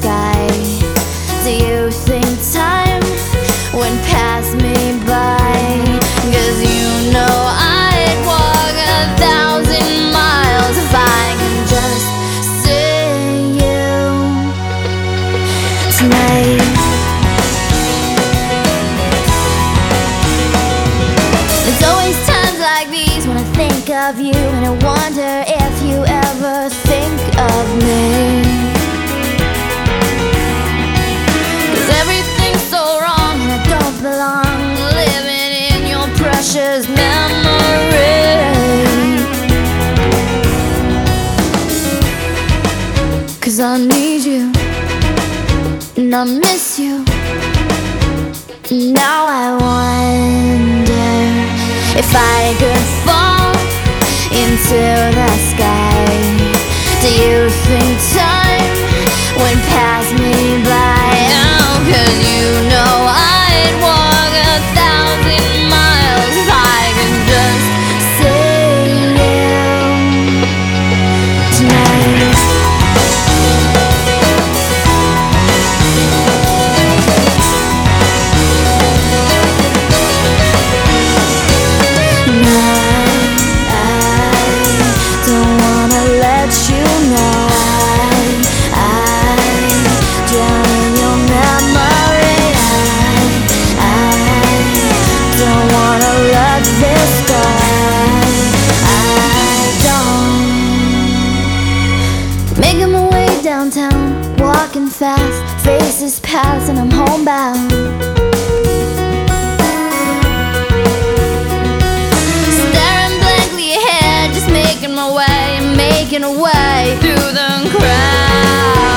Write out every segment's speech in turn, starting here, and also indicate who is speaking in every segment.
Speaker 1: sky. Do you think time would pass me by? Cause you know I'd walk a thousand miles if I could just see you tonight. There's always times like these when I think of you and I wonder if you ever think of me. Cause I need you and I miss you. Now I wonder if I could fall into Making my way downtown, walking fast, faces pass, and I'm homebound. Staring blankly ahead, just making my way, making way through the crowd.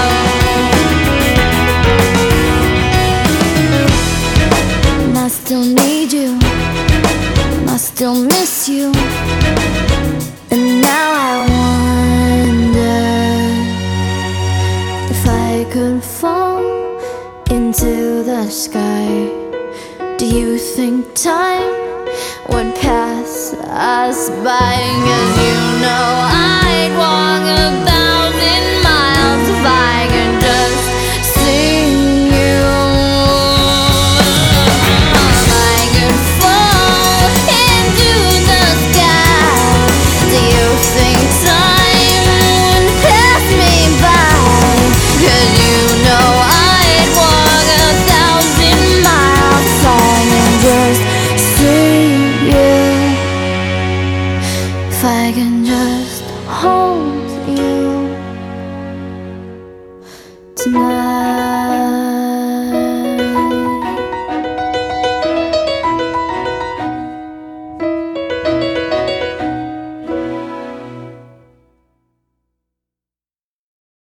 Speaker 1: Still miss you. And now I wonder if I could fall into the sky. Do you think time would pass us by? Cause you know I'd walk a tonight.